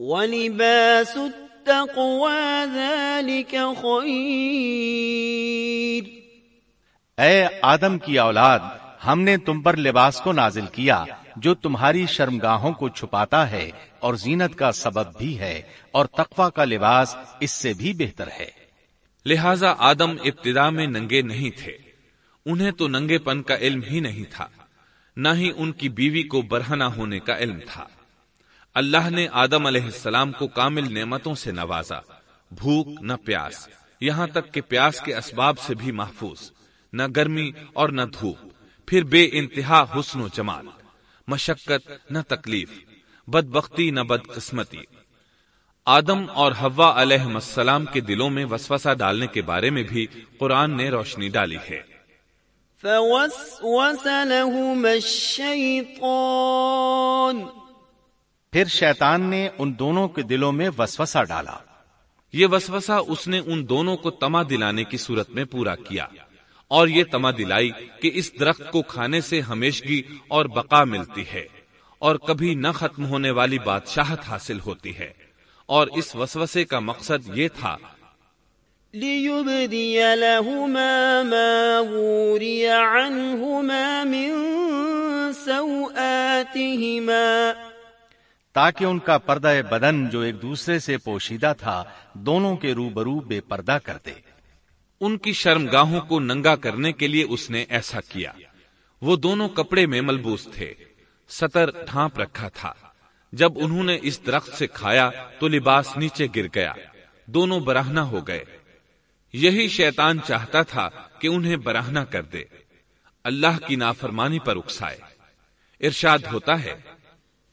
ولباس التقوى ذلك خير اے آدم کی اولاد، ہم نے تم پر لباس کو نازل کیا۔ جو تمہاری شرمگاہوں کو چھپاتا ہے اور زینت کا سبب بھی ہے اور تقوی کا لباس اس سے بھی بہتر ہے۔ لہذا آدم ابتدا میں ننگے نہیں تھے۔ انہیں تو ننگے پن کا علم ہی نہیں تھا۔ نہ ہی ان کی بیوی کو برہنا ہونے کا علم تھا۔ اللہ نے آدم علیہ السلام کو کامل نعمتوں سے نوازا۔ بھوک، نہ پیاس۔ یہاں تک کہ پیاس کے اسباب سے بھی محفوظ۔ نہ گرمی اور نہ دھوپ۔ پھر بے انتہا حسن و جمال۔ مشقت نہ تکلیف بد بختی نہ بد قسمتی آدم اور ہوا علیہ السلام کے دلوں میں وسوسہ ڈالنے کے بارے میں بھی قرآن نے روشنی ڈالی ہے۔ فوسوس لهما الشيطان۔ پھر شیطان نے ان دونوں کے دلوں میں وسوسہ ڈالا۔ یہ وسوسہ اس نے ان دونوں کو تما دلانے کی صورت میں پورا کیا۔ اور یہ تما دلائی کہ اس درخت کو کھانے سے ہمیشگی اور بقا ملتی ہے اور کبھی نہ ختم ہونے والی بادشاہت حاصل ہوتی ہے۔ اور اس وسوسے کا مقصد یہ تھا ليبدي لهما ما غوري عنهما من سوآتهما۔ تاکہ ان کا پردہ بدن جو ایک دوسرے سے پوشیدہ تھا دونوں کے روبرو بے پردہ کر دے۔ ان کی شرمگاہوں کو ننگا کرنے کے لیے اس نے ایسا کیا۔ وہ دونوں کپڑے میں ملبوس تھے۔ سطر ڈھانپ رکھا تھا۔ جب انہوں نے اس درخت سے کھایا تو لباس نیچے گر گیا۔ دونوں براہنا ہو گئے۔ یہی شیطان چاہتا تھا کہ انہیں براہنا کر دے۔ اللہ کی نافرمانی پر اکسائے۔ ارشاد ہوتا ہے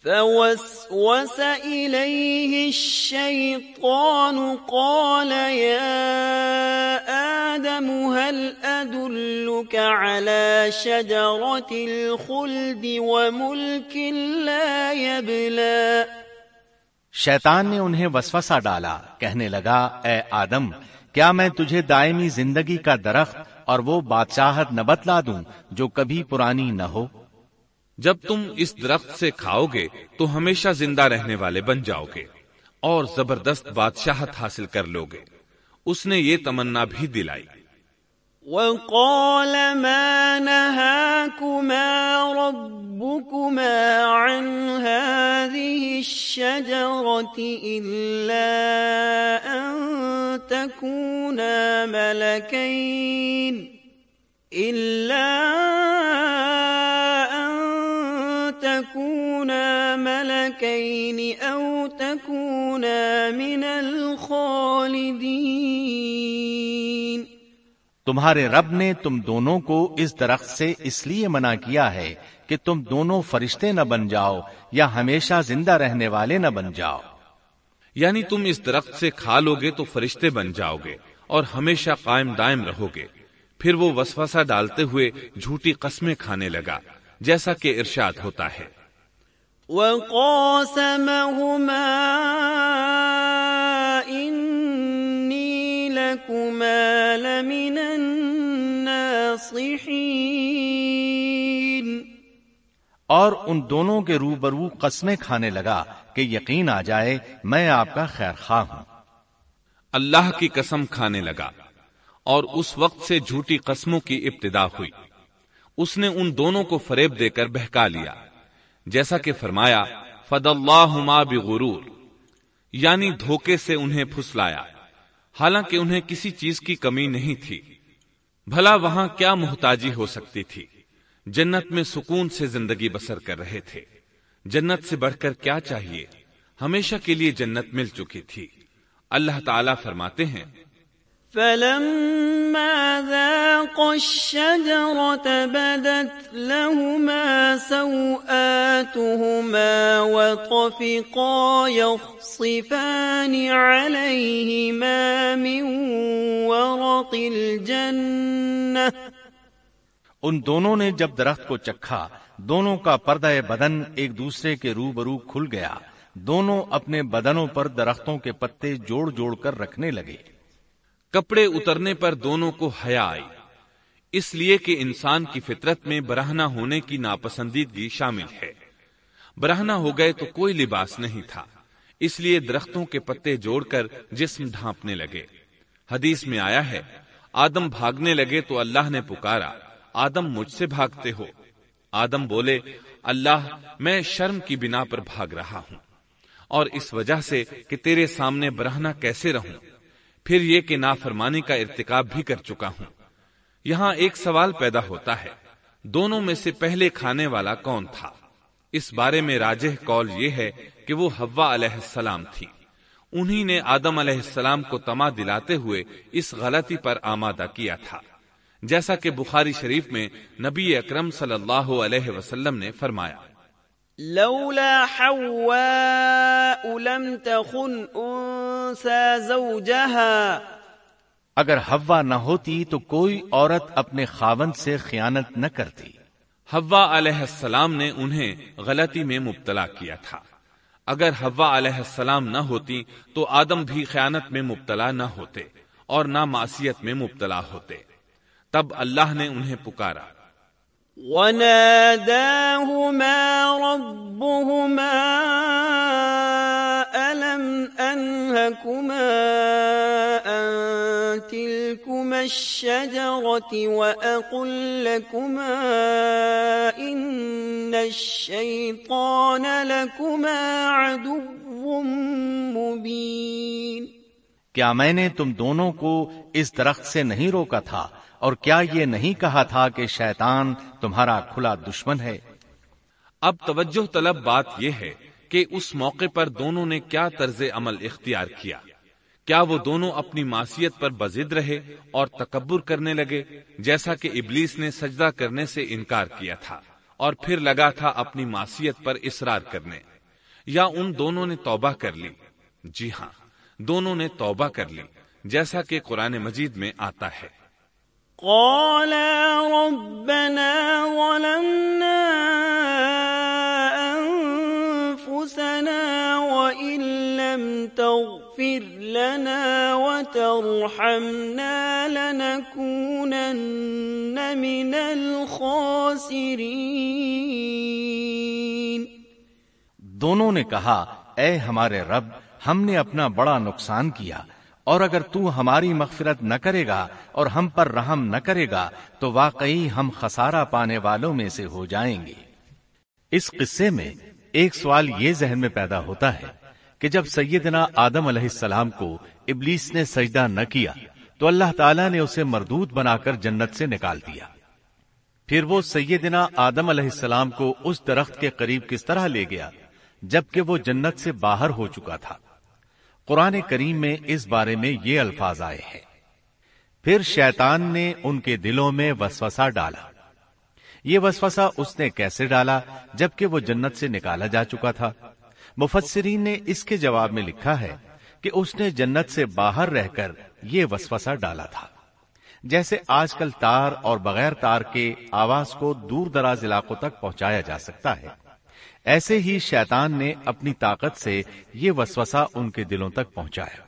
فوسوس إليه الشيطان قال يا آدم هل أدلك على شجرة الخلد وملك لا يبلى شیطان نے انہیں وسوسہ ڈالا، کہنے لگا، اے آدم، کیا میں تجھے دائمی زندگی کا درخت اور وہ بادشاہت نہ بتلا دوں جو کبھی پرانی نہ ہو؟ جب تم اس درخت سے کھاؤ گے تو ہمیشہ زندہ رہنے والے بن جاؤ گے اور زبردست بادشاہت حاصل کر لو گے۔ اس نے یہ تمنا بھی دلائی۔ وقال ما نهاكما ربكما عن هذه الشجرة إلا أن تكونا ملكين إلا أن تكونا ملكين أو تكونا من الخالدين. تمہارے رب نے تم دونوں کو اس درخت سے اس لیے منع کیا ہے کہ تم دونوں فرشتے نہ بن جاؤ یا ہمیشہ زندہ رہنے والے نہ بن جاؤ۔ یعنی تم اس درخت سے کھا لو گے تو فرشتے بن جاؤ گے اور ہمیشہ قائم دائم رہو گے پھر وہ وسوسہ ڈالتے ہوئے جھوٹی قسمیں کھانے لگا جیسا کہ ارشاد ہوتا ہے۔ وقاسمهما إني لكما لمن الناصحين اور ان دونوں کے روبرو قسمیں کھانے لگا کہ یقین آ جائے میں آپ کا خیر خواہ ہوں۔ اللہ کی قسم کھانے لگا اور اس وقت سے جھوٹی قسموں کی ابتدا ہوئی۔ اس نے ان دونوں کو فریب دے کر بہکا لیا۔ جیسا کہ فرمایا فد اللہ بغرور یعنی دھوکے سے انہیں پھسلایا۔ حالانکہ انہیں کسی چیز کی کمی نہیں تھی۔ بھلا وہاں کیا محتاجی ہو سکتی تھی؟ جنت میں سکون سے زندگی بسر کر رہے تھے۔ جنت سے بڑھ کر کیا چاہیے؟ ہمیشہ کے لیے جنت مل چکی تھی۔ اللہ تعالی فرماتے ہیں فلما ذاقا الشجرة بدت لهما سوآتهما وطفقا يخصفان عليهما من ورق الجنة. ان دونوں نے جب درخت کو چکھا، دونوں کا پردہ بدن ایک دوسرے کے روبرو کھل گیا۔ دونوں اپنے بدنوں پر درختوں کے پتے جوڑ جوڑ کر رکھنے لگے۔ کپڑے اترنے پر دونوں کو حیا آئی۔ اس لیے کہ انسان کی فطرت میں برہنا ہونے کی ناپسندیدگی شامل ہے۔ برہنا ہو گئے تو کوئی لباس نہیں تھا۔ اس لیے درختوں کے پتے جوڑ کر جسم ڈھانپنے لگے۔ حدیث میں آیا ہے، آدم بھاگنے لگے تو اللہ نے پکارا، آدم مجھ سے بھاگتے ہو۔ آدم بولے، اللہ، میں شرم کی بنا پر بھاگ رہا ہوں۔ اور اس وجہ سے کہ تیرے سامنے برہنا کیسے رہوں؟ پھر یہ کہ نافرمانی کا ارتکاب بھی کر چکا ہوں۔ یہاں ایک سوال پیدا ہوتا ہے، دونوں میں سے پہلے کھانے والا کون تھا؟ اس بارے میں راجہ کال یہ ہے کہ وہ ہوا علیہ السلام تھی۔ انہی نے آدم علیہ السلام کو تما دلاتے ہوئے اس غلطی پر آمادہ کیا تھا۔ جیسا کہ بخاری شریف میں نبی اکرم صلی اللہ علیہ وسلم نے فرمایا۔ لولا حواء لم تخن انسا زوجها اگر ہوا نہ ہوتی تو کوئی عورت اپنے خاون سے خیانت نہ کرتی۔ ہوا علیہ السلام نے انہیں غلطی میں مبتلا کیا تھا۔ اگر ہوا علیہ السلام نہ ہوتی تو آدم بھی خیانت میں مبتلا نہ ہوتے اور نہ معصیت میں مبتلا ہوتے۔ تب اللہ نے انہیں پکارا۔ وناداهما ربهما ألم أنهكما أن تلكما الشجرة وأقل لكما إن الشيطان لكما عدو مبين کیا میں نے تم دونوں کو اس درخت سے نہیں روکا تھا؟ اور کیا یہ نہیں کہا تھا کہ شیطان تمہارا کھلا دشمن ہے؟ اب توجہ طلب بات یہ ہے کہ اس موقع پر دونوں نے کیا طرز عمل اختیار کیا؟ کیا وہ دونوں اپنی معصیت پر بزد رہے اور تکبر کرنے لگے جیسا کہ ابلیس نے سجدہ کرنے سے انکار کیا تھا اور پھر لگا تھا اپنی معصیت پر اصرار کرنے؟ یا ان دونوں نے توبہ کر لی؟ جی ہاں دونوں نے توبہ کر لی، جیسا کہ قرآن مجید میں آتا ہے۔ قالا ربنا ظلمنا أنفسنا وإن لم تغفر لنا وترحمنا لنكونن من الخاسرين دونوں نے کہا، اے ہمارے رب، ہم نے اپنا بڑا نقصان کیا۔ اور اگر تو ہماری مغفرت نہ کرے گا اور ہم پر رحم نہ کرے گا، تو واقعی ہم خسارہ پانے والوں میں سے ہو جائیں گے۔ اس قصے میں ایک سوال یہ ذہن میں پیدا ہوتا ہے کہ جب سیدنا آدم علیہ السلام کو ابلیس نے سجدہ نہ کیا، تو اللہ تعالیٰ نے اسے مردود بنا کر جنت سے نکال دیا۔ پھر وہ سیدنا آدم علیہ السلام کو اس درخت کے قریب کس طرح لے گیا، جبکہ وہ جنت سے باہر ہو چکا تھا۔ قرآن کریم میں اس بارے میں یہ الفاظ آئے ہیں۔ پھر شیطان نے ان کے دلوں میں وسوسہ ڈالا۔ یہ وسوسہ اس نے کیسے ڈالا؟ جبکہ وہ جنت سے نکالا جا چکا تھا۔ مفسرین نے اس کے جواب میں لکھا ہے کہ اس نے جنت سے باہر رہ کر یہ وسوسہ ڈالا تھا۔ جیسے آج کل تار اور بغیر تار کے آواز کو دور دراز علاقوں تک پہنچایا جا سکتا ہے۔ ایسے ہی شیطان نے اپنی طاقت سے یہ وسوسہ ان کے دلوں تک پہنچایا۔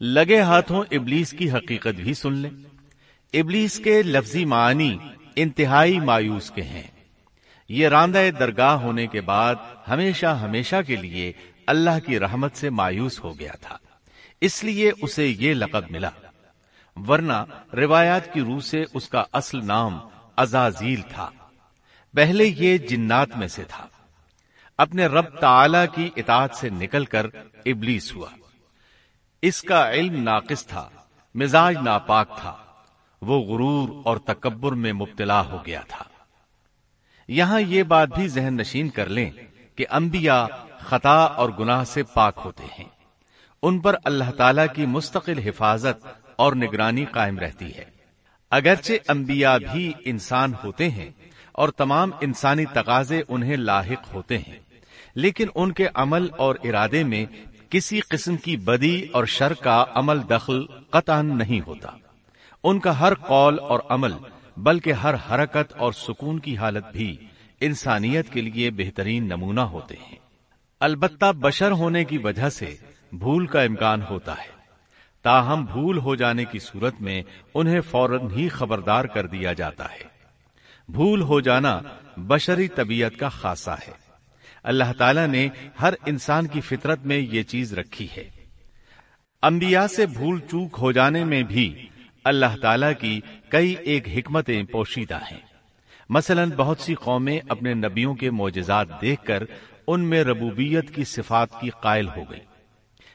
لگے ہاتھوں ابلیس کی حقیقت بھی سن لیں۔ ابلیس کے لفظی معنی انتہائی مایوس کے ہیں۔ یہ راندہ درگاہ ہونے کے بعد ہمیشہ ہمیشہ کے لیے اللہ کی رحمت سے مایوس ہو گیا تھا۔ اس لیے اسے یہ لقب ملا۔ ورنہ روایات کی روح سے اس کا اصل نام ازازیل تھا۔ پہلے یہ جنات میں سے تھا۔ اپنے رب تعالی کی اطاعت سے نکل کر ابلیس ہوا۔ اس کا علم ناقص تھا، مزاج ناپاک تھا۔ وہ غرور اور تکبر میں مبتلا ہو گیا تھا۔ یہاں یہ بات بھی ذہن نشین کر لیں کہ انبیاء خطا اور گناہ سے پاک ہوتے ہیں۔ ان پر اللہ تعالی کی مستقل حفاظت اور نگرانی قائم رہتی ہے۔ اگرچہ انبیاء بھی انسان ہوتے ہیں اور تمام انسانی تقاضے انہیں لاحق ہوتے ہیں لیکن ان کے عمل اور ارادے میں کسی قسم کی بدی اور شر کا عمل دخل قطع نہیں ہوتا۔ ان کا ہر قول اور عمل، بلکہ ہر حرکت اور سکون کی حالت بھی انسانیت کے لیے بہترین نمونہ ہوتے ہیں۔ البتہ بشر ہونے کی وجہ سے بھول کا امکان ہوتا ہے۔ تاہم بھول ہو جانے کی صورت میں انہیں فوراً ہی خبردار کر دیا جاتا ہے۔ بھول ہو جانا بشری طبیعت کا خاصہ ہے۔ اللہ تعالیٰ نے ہر انسان کی فطرت میں یہ چیز رکھی ہے۔ انبیاء سے بھول چوک ہو جانے میں بھی اللہ تعالیٰ کی کئی ایک حکمتیں پوشیدہ ہیں۔ مثلا بہت سی قومیں اپنے نبیوں کے معجزات دیکھ کر ان میں ربوبیت کی صفات کی قائل ہو گئی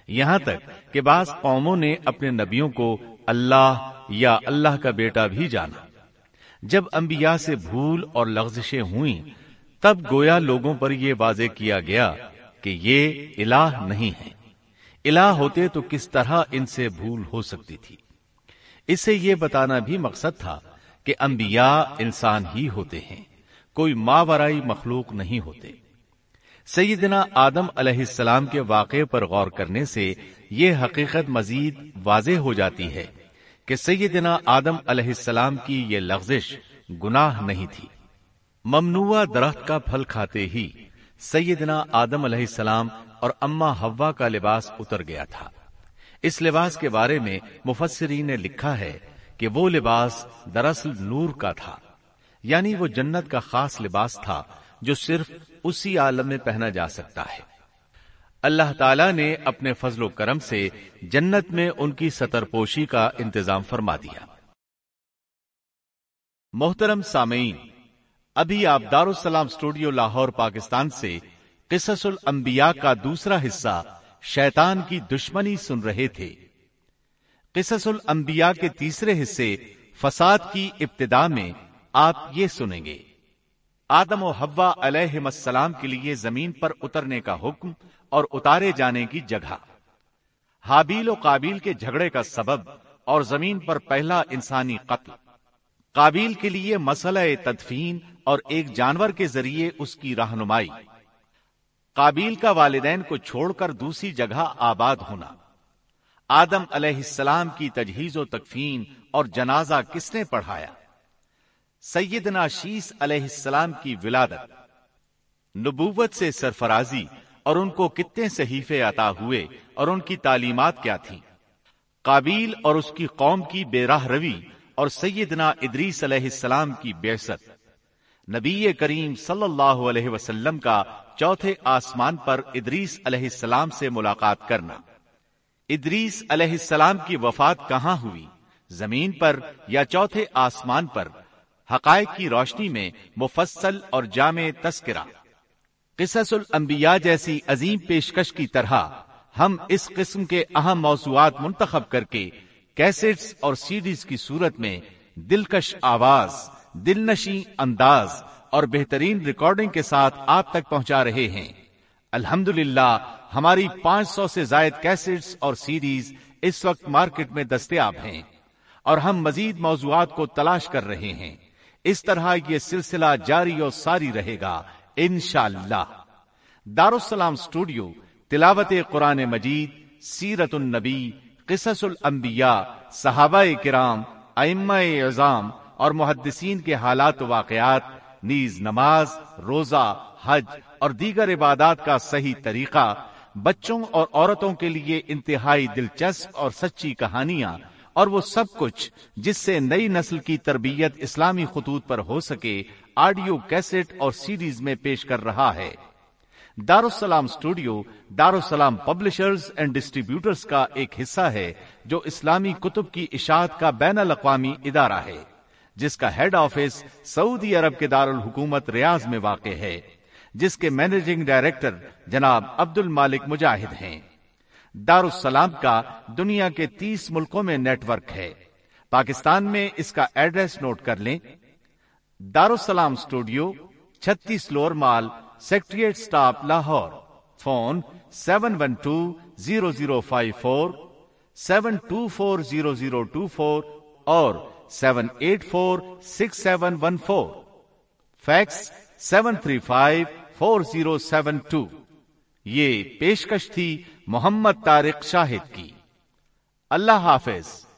یہاں تک کہ بعض قوموں نے اپنے نبیوں کو اللہ یا اللہ کا بیٹا بھی جانا۔ جب انبیاء سے بھول اور لغزشیں ہوئیں تب گویا لوگوں پر یہ واضح کیا گیا کہ یہ الہ نہیں ہے۔ الہ ہوتے تو کس طرح ان سے بھول ہو سکتی تھی۔ اس سے یہ بتانا بھی مقصد تھا کہ انبیاء انسان ہی ہوتے ہیں، کوئی ماورائی مخلوق نہیں ہوتے۔ سیدنا آدم علیہ السلام کے واقعے پر غور کرنے سے یہ حقیقت مزید واضح ہو جاتی ہے کہ سیدنا آدم علیہ السلام کی یہ لغزش گناہ نہیں تھی۔ ممنوع درخت کا پھل کھاتے ہی سیدنا آدم علیہ السلام اور اما ہوا کا لباس اتر گیا تھا۔ اس لباس کے بارے میں مفسرین نے لکھا ہے کہ وہ لباس دراصل نور کا تھا یعنی وہ جنت کا خاص لباس تھا جو صرف اسی عالم میں پہنا جا سکتا ہے۔ اللہ تعالی نے اپنے فضل و کرم سے جنت میں ان کی سطر پوشی کا انتظام فرما دیا۔ محترم سامعین ابھی آپ دارالسلام اسٹوڈیو لاہور، پاکستان سے قصص الانبیاء کا دوسرا حصہ شیطان کی دشمنی سن رہے تھے۔ قصص الانبیاء کے تیسرے حصے فساد کی ابتدا میں آپ یہ سنیں گے۔ آدم و حوا علیہ السلام کے لیے زمین پر اترنے کا حکم اور اتارے جانے کی جگہ۔ حابیل و قابیل کے جھگڑے کا سبب اور زمین پر پہلا انسانی قتل۔ قابیل کے لیے مسئلہ تدفین اور ایک جانور کے ذریعے اس کی رہنمائی۔ قابیل کا والدین کو چھوڑ کر دوسری جگہ آباد ہونا۔ آدم علیہ السلام کی تجہیز و تکفین اور جنازہ کس نے پڑھایا؟ سیدنا شیس علیہ السلام کی ولادت۔ نبوت سے سرفرازی اور ان کو کتنے صحیفے عطا ہوئے اور ان کی تعلیمات کیا تھیں۔ قابیل اور اس کی قوم کی بے راہ روی اور سیدنا ادریس علیہ السلام کی بیست نبی کریم صلی اللہ علیہ وسلم کا چوتھے آسمان پر ادریس علیہ السلام سے ملاقات کرنا۔ ادریس علیہ السلام کی وفات کہاں ہوئی؟ زمین پر یا چوتھے آسمان پر؟ حقائق کی روشنی میں مفصل اور جامع تذکرہ۔ قصص الانبیاء جیسی عظیم پیشکش کی طرح ہم اس قسم کے اہم موضوعات منتخب کر کے کیسٹس اور سیڈیز کی صورت میں دلکش آواز دل نشی انداز اور بہترین ریکارڈنگ کے ساتھ آپ تک پہنچا رہے ہیں۔ الحمد ہماری پانچ سو سے زائد کیسٹس اور سیریز اس وقت مارکیٹ میں دستیاب ہیں اور ہم مزید موضوعات کو تلاش کر رہے ہیں۔ اس طرح یہ سلسلہ جاری اور ساری رہے گا، انشاءاللہ۔ دارالسلام اسٹوڈیو تلاوت قرآن مجید، سیرت النبی، قصص الانبیاء، صحابہ کرام، ائمہ اعظام اور محدثین کے حالات و واقعات، نیز نماز، روزہ، حج اور دیگر عبادات کا صحیح طریقہ، بچوں اور عورتوں کے لیے انتہائی دلچسپ اور سچی کہانیاں، اور وہ سب کچھ جس سے نئی نسل کی تربیت اسلامی خطوط پر ہو سکے، آڈیو کیسٹ اور سیریز میں پیش کر رہا ہے۔ Darussalam studio Darussalam publishers and distributors کا ایک حصہ ہے، جو اسلامی کتب کی اشاعت کا بین الاقوامی ادارہ ہے۔ جس کا ہیڈ آفس سعودی عرب کے دارالحکومت ریاض میں واقع ہے، جس کے مینیجنگ ڈائریکٹر جناب عبد المالک مجاہد ہیں۔ دارالسلام کا دنیا کے تیس ملکوں میں نیٹ ورک ہے۔ پاکستان میں اس کا ایڈریس نوٹ کر لیں۔ دارالسلام اسٹوڈیو چھتیس lower mall secretariat staff Lahore. Phone seven one two zero zero five four seven two four zero zero two four اور seven eight four six seven one four fax seven three five four zero seven two یہ پیشکش تھی محمد طارق شاہد کی۔ اللہ حافظ۔